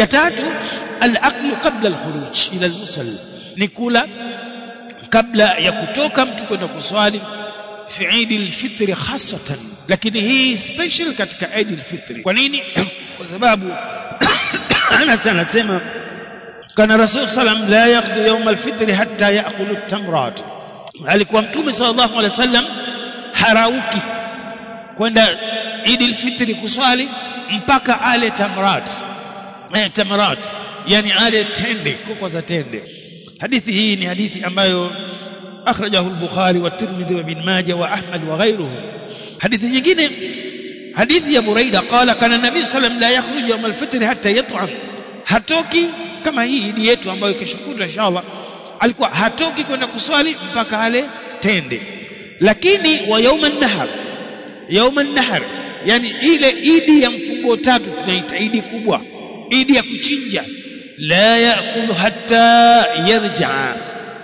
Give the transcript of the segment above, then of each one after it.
ya tatu al-aklu qabla al-khuruj ila al-musalla ni kula kabla ya kutoka mtu kwenda kuswali fi Eid al-Fitr hasatan lakini hii special katika Eid al-Fitr. Kwa nini? Kwa sababu Anas anasema kana Rasul sallam la yaqdu yawm al-fitr hatta ya'kulu at-tamrat. Alikuwa mtume sallallahu alaihi wasallam harauki kwenda Eid al-Fitr kuswali mpaka ale tamrat eh, tamarat yani ale tende. Koko za tende. Hadithi hii ni hadithi ambayo akhrajahu al-Bukhari wa Tirmidhi wa Ibn Majah wa Ahmad wa ghayruhu. Hadithi nyingine hadithi ya Buraida qala kana nabii sallam la yakhruju yawm al-fitr hatta yat'am. Hatoki kama hii idi yetu ambayo kesho kutwa inshallah alikuwa hatoki kwenda kuswali mpaka ale tende. Lakini wa yawm an-nahar yawman nahar yani ile idi ya mfungo tatu tunaita idi kubwa idi ya kuchinja. La yakulu hatta yarjaa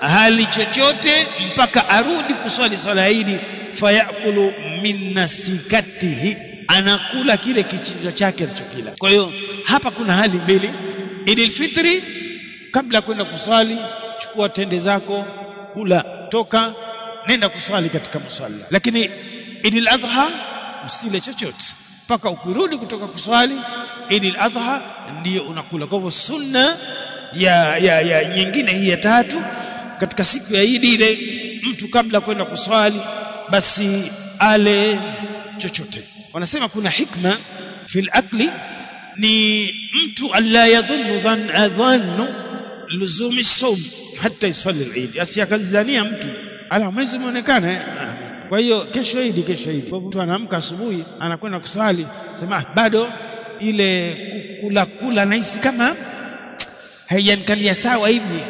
hali chochote mpaka arudi kuswali swala ya idi fayakulu min nasikatihi. Anakula kile kichinjwa chake alichokila. Kwa hiyo hapa kuna hali mbili. Idil fitri kabla ya kwenda kuswali chukua tende zako kula toka nenda kuswali katika musalla lakini idi adha msile chochote mpaka ukirudi kutoka kuswali ili adha ndio unakula. Kwa hivyo sunna ya, ya, ya nyingine hii ya tatu katika siku ya Eid ile mtu kabla kwenda kuswali basi ale chochote. Wanasema kuna hikma fil akli ni mtu alla yadhunnu dhan dhannu luzumi sawm hata yusalli al-eid. Asiyakazania mtu ala mwezi umeonekana? Kwa hiyo kesho idi kesho idi mtu anaamka asubuhi anakwenda kusali sema bado ile kula kula nahisi kama haijanikalia sawa hivi.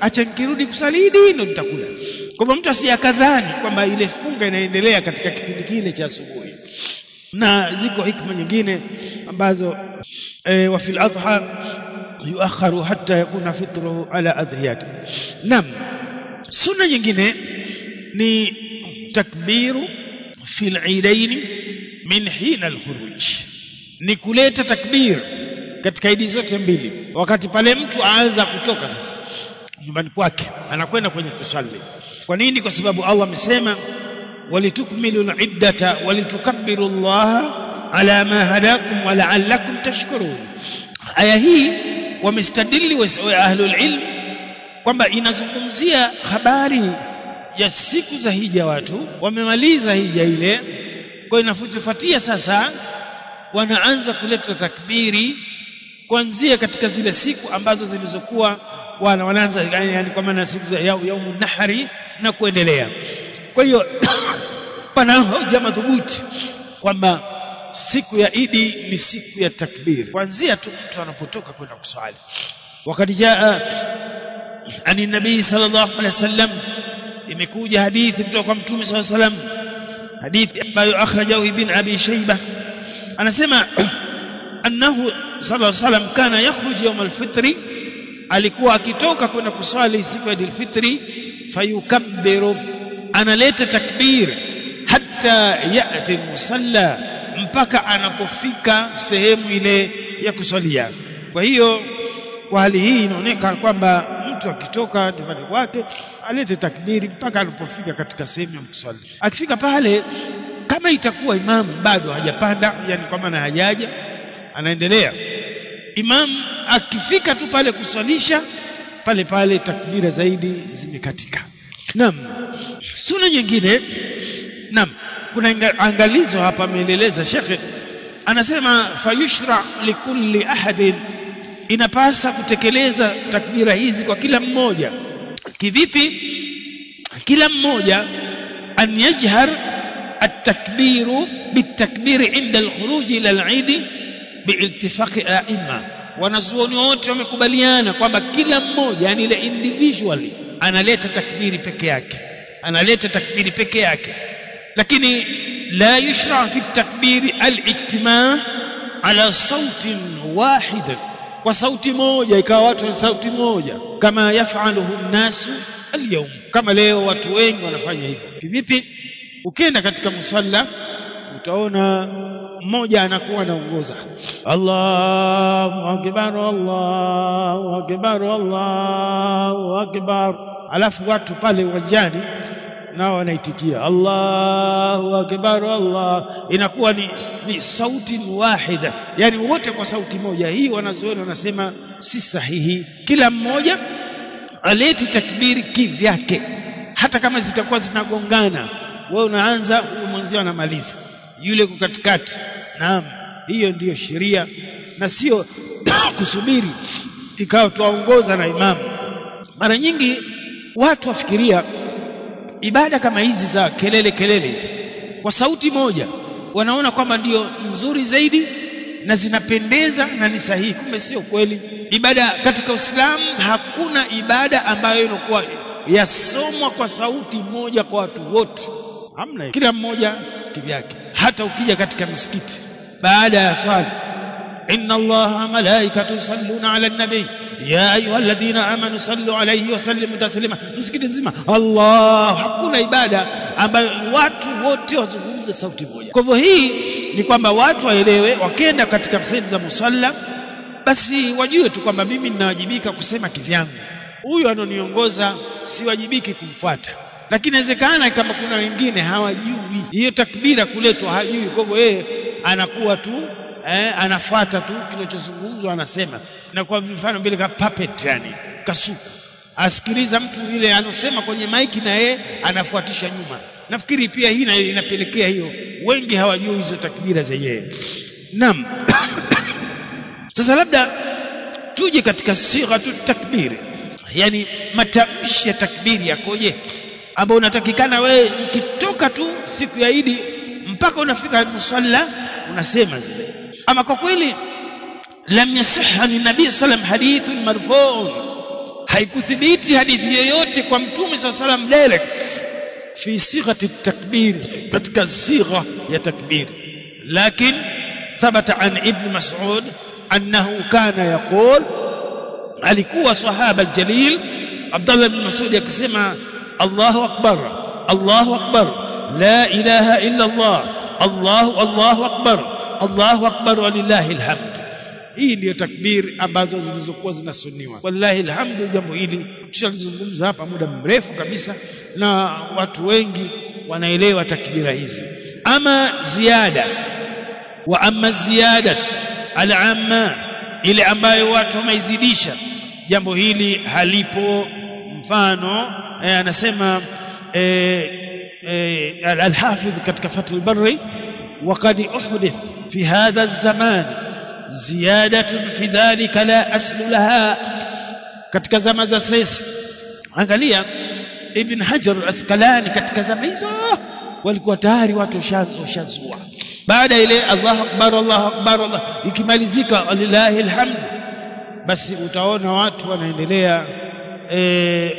Acha nikirudi kusali idi ndo nitakula. Kwa hivyo mtu asiyakadhani kwamba ile funga inaendelea katika kipindi kile cha asubuhi. Na ziko hikma nyingine ambazo e, wa fil adha yuakharu hatta yakuna fitruhu ala adhiyati. Naam, sunna nyingine ni takbiru fil idaini min hina alkhuruj. Ni kuleta takbir katika idi zote mbili. Wakati pale mtu aanza kutoka sasa nyumbani kwake anakwenda kwenye kusali kwa nini? Kwa sababu Allah amesema walitukmilu al-iddata walitukabbiru Allah ala ma hadakum wa la'allakum tashkurun. Aya hii wamestadili wa ahlul ilm kwamba inazungumzia habari ya siku za hija watu wamemaliza hija ile kwa inafuatia sasa wanaanza kuleta takbiri kuanzia katika zile siku ambazo zilizokuwa wana wanaanza yani kwa maana siku za yaumu nahari na kuendelea. Kwa hiyo pana hoja madhubuti kwamba siku ya idi ni siku ya takbiri. Kuanzia tu mtu anapotoka kwenda kuswali. Wakati jaa ani nabii sallallahu alaihi wasallam imekuja hadithi kutoka kwa mtume SAW salam hadithi ambayo akhrajahu ibn abi shayba anasema annahu sallallahu alaihi wasallam kana yakhruju yawm al-fitri alikuwa akitoka kwenda kuswali siku ya alfitri fayukabbiru analeta takbir hatta yati musalla mpaka anapofika sehemu ile ya kuswalia. Kwa hiyo kwa hali hii inaonekana kwamba mtu akitoka nyumbani kwake alete takbiri mpaka alipofika katika sehemu ya kuswali akifika pale kama itakuwa imamu bado hajapanda yani kwa maana hajaja anaendelea. Imamu. akifika tu pale kuswalisha pale pale takbira zaidi zimekatika. Naam. Suna nyingine naam kuna angalizo hapa ameeleleza shekhe anasema fayushra likulli ahadin inapasa kutekeleza takbira hizi kwa kila mmoja kivipi kila mmoja an yajhar التكبير بالتكبير عند الخروج إلى العيد biitifaqi aima wanazuoni wote wamekubaliana kwamba kila mmoja yani ile individually analeta takbiri peke yake analeta takbiri peke yake lakini la yushra fi takbiri alijtimaa ala sautin wahid kwa sauti moja ikawa watu ni sauti moja. Kama yafaluhu nnasu alyawm kama leo watu wengi wanafanya hivyo. Vipi? Ukienda katika musalla utaona mmoja anakuwa anaongoza. Allahu akbar Allahu akbar Allahu akbar. Alafu watu pale uwanjani nao wanaitikia Allahu akbar Allah. Inakuwa ni, ni sauti wahida yani wote kwa sauti moja. Hii wanazoona wanasema si sahihi. Kila mmoja aleti takbiri kivyake. Hata kama zitakuwa zinagongana wewe unaanza huyu mwenzio anamaliza. Yule kwa katikati. Naam hiyo ndiyo sheria. Na sio kusubiri ikawa tuwaongoza na imamu. Mara nyingi watu wafikiria ibada kama hizi za kelele kelele hizi. Kwa sauti moja wanaona kwamba ndio nzuri zaidi na zinapendeza na ni sahihi kumbe sio kweli. Ibada katika Uislamu hakuna ibada ambayo inakuwa yasomwa kwa sauti moja kwa watu wote. Hamna. Kila mmoja kivyake. Hata ukija katika misikiti baada ya swali inna الله malaikatu يصلون على النبي. يا ayuha الذين amanu صلوا عليه وسلموا تسليما. Msikiti الله Allah hakuna ibada ambayo watu wote wazungumze sauti moja. Kwa hivyo hii ni kwamba watu waelewe wakenda katika sehemu za musalla basi wajue tu kwamba mimi ninawajibika kusema kivyangu. Huyu anoniongoza siwajibiki kumfuata. Lakini inawezekana kama kuna wengine hawajui. Hiyo takbira kuletwa hajui kwa hivyo yeye anakuwa tu eh, anafuata tu kinachozungumzwa anasema. Na kwa mfano vile ka puppet yani kasuku. Asikiliza mtu ile anosema kwenye maiki na yeye anafuatisha nyuma. Nafikiri pia hii inapelekea hiyo. Wengi hawajui hizo takbira zenyewe. Naam. Sasa labda tuje katika sighatu takbiri yani matamshi ya takbiri yakoje? Ambao unatakikana wewe ukitoka tu siku ya Idi mpaka unafika musalla unasema zile ama kwa kweli lam yasihha ni nabii sallam hadithun marfu'un haikuthibiti hadithi yoyote kwa mtume sallallahu alayhi wasallam direct fi sighati takbir katika sigha ya takbir lakin thabata an ibn mas'ud annahu kana yaqul alikuwa sahaba aljalil Abdullah ibn Mas'ud akisema Allahu akbar Allahu akbar la ilaha illa Allah Allahu Allahu akbar Allahu akbar walillahi alhamd. Hii ndiyo takbiri ambazo zilizokuwa zinasuniwa. Wallahi alhamdu jambo hili tushalizungumza hapa muda mrefu kabisa na watu wengi wanaelewa takbira hizi. Ama ziada wa amma ziyadat al-amma ile ambayo watu wameizidisha jambo hili halipo. Mfano eh, anasema eh, eh, al-hafidh katika fathul barri وقد أحدث في هذا الزمان زيادة في ذلك لا أسل لها. كتك زمز سيس. أنقلي ابن حجر أسقلان كتك زميز والكوتاري وتشازوا بعد إليه الله أكبر الله أكبر الله إكمال زكا لله الحمد. بس أتعونا وات نهد إليه. إيه،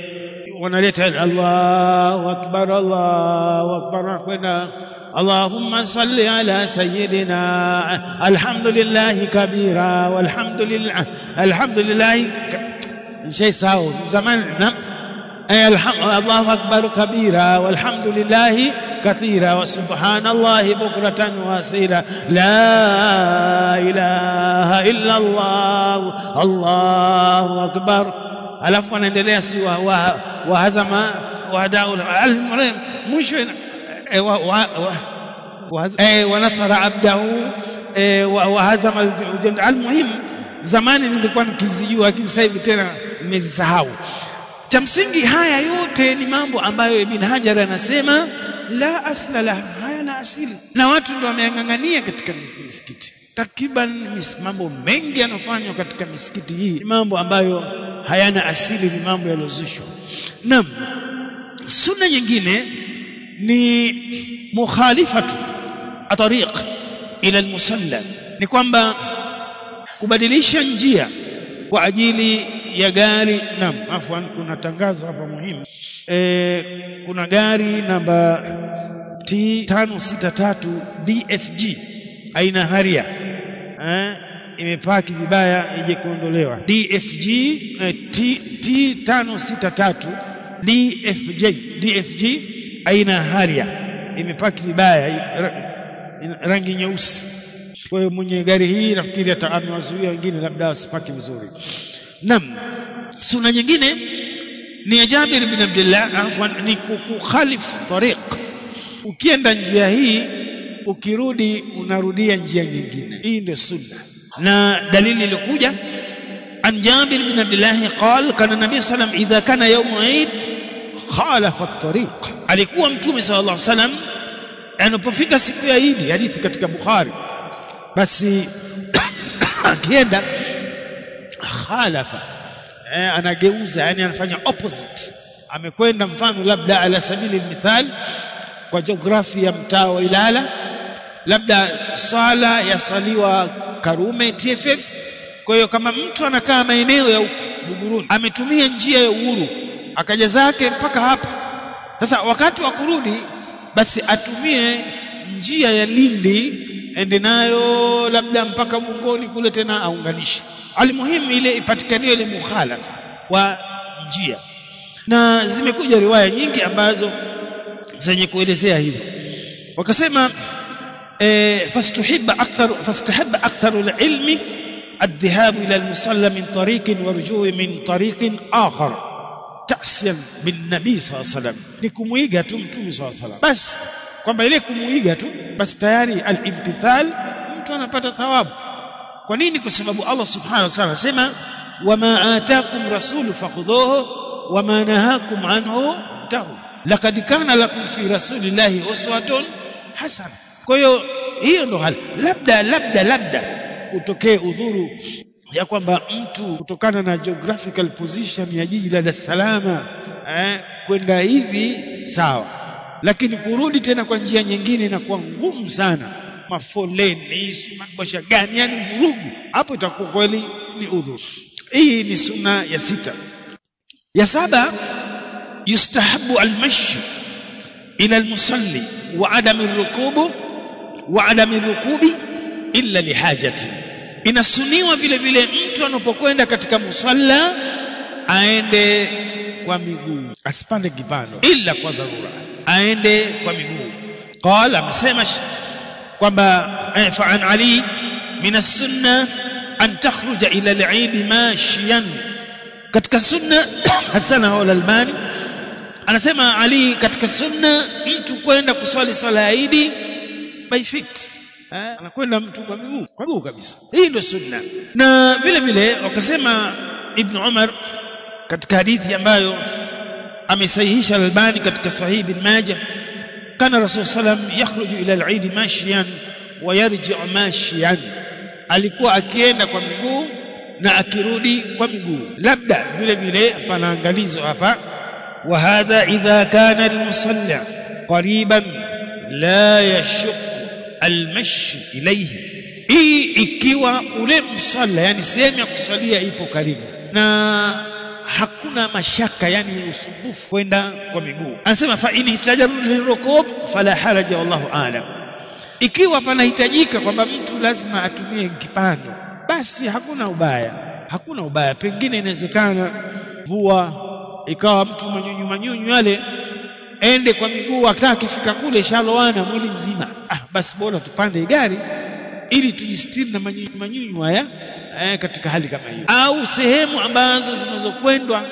وناليت الله أكبر الله أكبر الله أكبر. اللهم صل على سيدنا الحمد لله كبيرا والحمد لله الحمد لله شيء ساو زمان نعم الله أكبر كبيرا والحمد لله كثيرا وسبحان الله بكرة واسيلا لا إله إلا الله الله أكبر alafu anaendelea si wahazama wadau mwisho ونصر عبده وهزم الجند المهم zamani nilikuwa nikizijua lakini sasa hivi tena nimezisahau cha msingi haya yote ni mambo ambayo ibn hajar anasema la asla la hayana asili na watu ndio wameang'ang'ania katika misikiti takriban mambo mengi yanayofanywa katika misikiti hii ni mambo ambayo hayana asili ni mambo yaliyozushwa naam sunna nyingine ni mukhalifatu atariq ila almusalla ni kwamba kubadilisha njia kwa ajili ya gari naam afwan kuna tangazo hapa muhimu. E, kuna gari namba T563 DFG aina haria. Eh, imepaki vibaya ije kuondolewa. DFG eh, T, T563 DFJ DFG aina ya haria. Imepaki vibaya rangi nyeusi. Kwa hiyo mwenye gari hii nafikiri amewazuia wengine labda wasipaki vizuri. Naam suna nyingine ni ya Jabir bin Abdullah afwan ni kukhalif tariq. Ukienda njia hii ukirudi unarudia njia nyingine. Hii ndio sunna. Na dalili ilikuja an Jabir bin Abdullah qal kana nabii sallam idha kana yawm Eid khalafa at-tariq alikuwa mtume sallallahu alaihi wasallam anapofika siku ya Idi hadithi katika Bukhari basi akienda khalafa eh, anageuza yani anafanya opposite. Amekwenda mfano labda ala sabili mithal kwa jiografia ya mtaa wa Ilala labda swala yaswaliwa Karume TFF kwa hiyo kama mtu anakaa maeneo ya Buguruni ametumia njia ya Uhuru akaja zake mpaka hapa sasa wakati wa kurudi basi atumie njia ya Lindi ende nayo labda mpaka Bungoni kule tena aunganishe alimuhimu ile ipatikanie ile mukhalafa wa njia na zimekuja riwaya nyingi ambazo zenye kuelezea hivyo wakasema e, fastuhibba akthar fastahabba aktharu alilmi الذهاب إلى المصلى من طريق ورجوع من طريق آخر ta'siyan bin nabii saw salam ni kumuiga tu mtume saw salam basi kwamba ile kumuiga tu basi tayari al-imtithal mtu anapata thawabu. Kwa nini? Kwa sababu Allah subhanahu wa ta'ala anasema wama ataakum rasulu fakhudhuhu wama nahakum anhu tahu. Laqad kana lakum fi rasulillahi uswatun hasana. Kwa hiyo hiyo ndo hali. Labda labda labda utokee udhuru ya kwamba mtu kutokana na geographical position ya jiji la Dar es Salaam eh, kwenda hivi sawa. Lakini kurudi tena kwa njia nyingine inakuwa ngumu sana. Mafoleni mabosha gani? Yani vurugu. Hapo itakuwa kweli ni udhuru. Hii ni sunna ya sita. Ya saba yustahabu almashi ila almusalli wa adami alrukubu wa adam alrukubi illa lihajati inasuniwa vile vile mtu anapokwenda katika musalla aende kwa miguu. Asipande kipando. Ila kwa dharura. Aende kwa miguu. Qala amesema kwamba fa an ali min as-sunna an takhruja ila al-eid mashiyan. Katika sunna Hasan al-Albani anasema Ali katika sunna mtu kwenda kuswali swala ya Eid by feet eh, anakwenda mtu kwa miguu. Kwa miguu kabisa. Hii ndio sunna. Na vile vile wakasema Ibn Umar katika hadithi ambayo amesahihisha Al-Albani katika Sahih Ibn Majah kana Rasul sallam yakhruju ila al-Eid mashyan wa yarji'u mashiyan. Alikuwa akienda kwa miguu na akirudi kwa miguu. Labda vile vile pana angalizo hapa. Wa hadha idha kana al-musalla qariban la yashq al-mashi ilayhi. Hii ikiwa ule msalla yani sehemu ya kusalia ipo karibu. Na hakuna mashaka yani usumbufu kwenda kwa miguu. Anasema fa in lirukub fala haraja wallahu aalam ikiwa panahitajika kwamba mtu lazima atumie kipando basi hakuna ubaya. Hakuna ubaya. Pengine inawezekana mvua ikawa mtu manyunyu manyunyu yale ende kwa miguu akifika kule shalowana mwili mzima. Ah basi bora tupande gari ili tujistiri na manyunyu manyunyu haya eh, katika hali kama hiyo. Au sehemu ambazo zinazokwendwa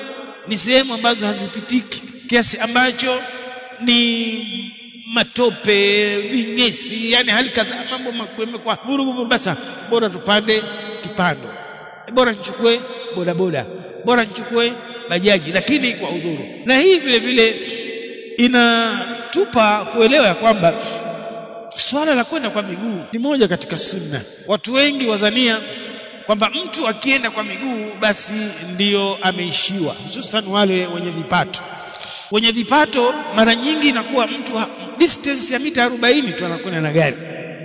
ni sehemu ambazo hazipitiki kiasi ambacho ni matope vinyesi yani hali kadhaa mambo kwa vurugu basi bora tupande kipando. Bora nichukue bodaboda bora nichukue bajaji lakini kwa udhuru. Na hii vile vile inatupa kuelewa ya kwamba swala la kwenda kwa miguu. Ni moja katika sunna. Watu wengi wadhania kwamba mtu akienda kwa miguu basi ndiyo ameishiwa. Hususan wale wenye vipato. Wenye vipato mara nyingi inakuwa mtu ha, distance ya mita 40 tu anakwenda na gari.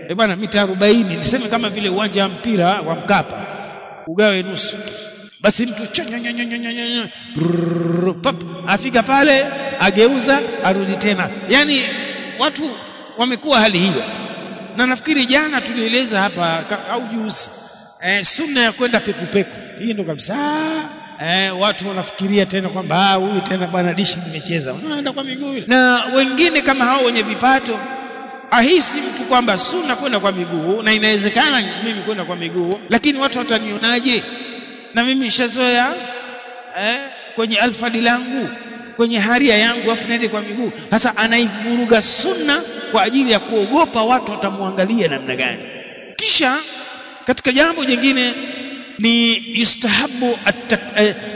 Eh bwana mita 40 niseme kama vile uwanja wa mpira wa Mkapa ugawe nusu. Basi mtu pap afika pale ageuza arudi tena. Yani watu wamekuwa hali hiyo. Na nafikiri jana tulieleza hapa au juzi eh, sunna ya kwenda pekupeku hii ndo kabisa. Eh, watu wanafikiria tena kwamba huyu tena bwana dishi nimecheza. Unaenda kwa miguu. Na wengine kama hao wenye vipato ahisi mtu kwamba sunna kwenda kwa miguu na inawezekana mimi kwenda kwa miguu lakini watu watanionaje? Na mimi nishazoea eh, kwenye alfadi langu kwenye haria yangu afu naende kwa miguu sasa anaivuruga sunna kwa ajili ya kuogopa watu watamwangalia namna gani kisha katika jambo jingine ni yustahabu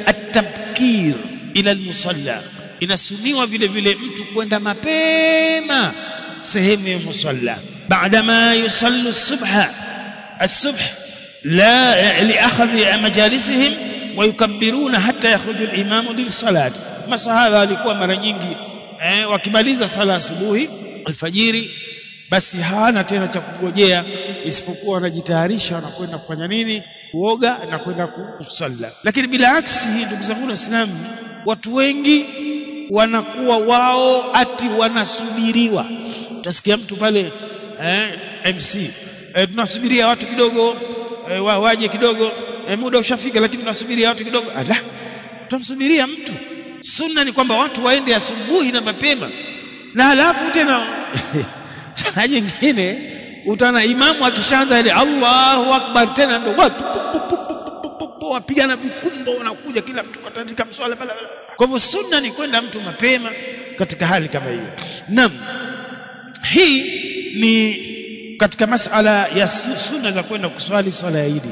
at-tabkir ila al-musalla inasuniwa vile vile mtu kwenda mapema sehemu ya musalla baadama yusallu subha الصبح لا لأخذ مجالسهم wayukabiruna hata yakhruju al-imamu lis-salati. Masahaba walikuwa mara nyingi eh, wakimaliza sala asubuhi alfajiri basi hana tena cha kugojea isipokuwa wanajitayarisha wanakwenda kufanya nini? Kuoga na kwenda kusalla. Lakini bila aksi hii ndugu zangu waislamu watu wengi wanakuwa wao ati wanasubiriwa. Utasikia mtu pale eh, MC eh, tunasubiria watu kidogo eh, waje kidogo eh, muda ushafika lakini tunasubiria watu kidogo. Ala tunamsubiria mtu. Sunna ni kwamba watu waende asubuhi na mapema. Na halafu tena sana nyingine utana imamu akishaanza ile Allahu akbar tena ndo watu wapigana vikumbo wanakuja kila mtu katandika mswala pale kwa hivyo sunna ni kwenda mtu mapema katika hali kama hiyo. Naam. Hii ni katika masala ya sunna za kwenda kuswali swala ya Idi